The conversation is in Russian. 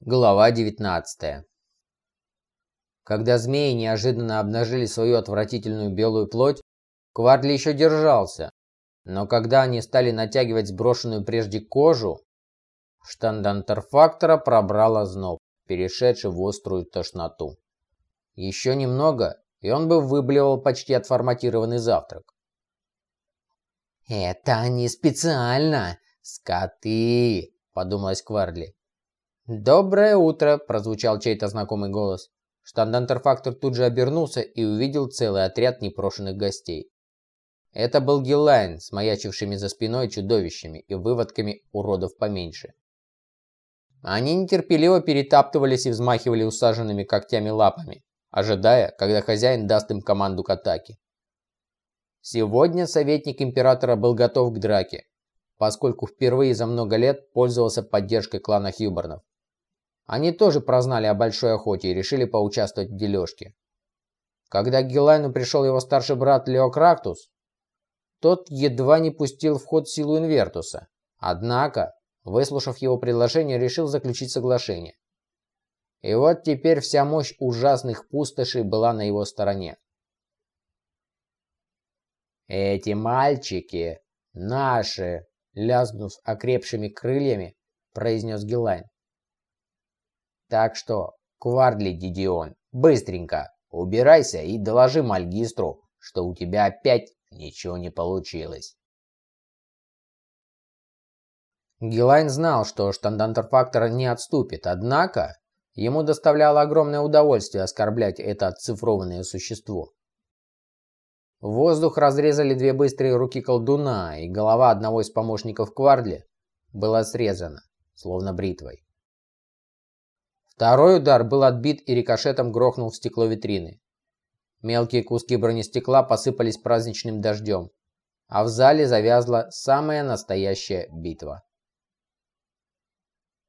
Глава 19 Когда змеи неожиданно обнажили свою отвратительную белую плоть, Квардли еще держался, но когда они стали натягивать сброшенную прежде кожу, штандантерфактора пробрал озноб, перешедший в острую тошноту. Еще немного, и он бы выблевал почти отформатированный завтрак. «Это они специально, скоты!» – подумалось Квардли. «Доброе утро!» – прозвучал чей-то знакомый голос. Штандантерфактор тут же обернулся и увидел целый отряд непрошенных гостей. Это был Гиллайн с маячившими за спиной чудовищами и выводками уродов поменьше. Они нетерпеливо перетаптывались и взмахивали усаженными когтями лапами, ожидая, когда хозяин даст им команду к атаке. Сегодня советник императора был готов к драке, поскольку впервые за много лет пользовался поддержкой клана Хьюборнов. Они тоже прознали о большой охоте и решили поучаствовать в дележке. Когда к Гелайну пришел его старший брат Леокрактус, тот едва не пустил в ход силу Инвертуса. Однако, выслушав его предложение, решил заключить соглашение. И вот теперь вся мощь ужасных пустошей была на его стороне. «Эти мальчики наши!» — лязгнув окрепшими крыльями, произнес Гелайн. Так что, Квардли Дидион, быстренько убирайся и доложи Мальгистру, что у тебя опять ничего не получилось. Гилайн знал, что штандантерфактор не отступит, однако ему доставляло огромное удовольствие оскорблять это отцифрованное существо. Воздух разрезали две быстрые руки колдуна, и голова одного из помощников Квардли была срезана, словно бритвой. Второй удар был отбит и рикошетом грохнул в стекло витрины. Мелкие куски бронестекла посыпались праздничным дождем, а в зале завязла самая настоящая битва.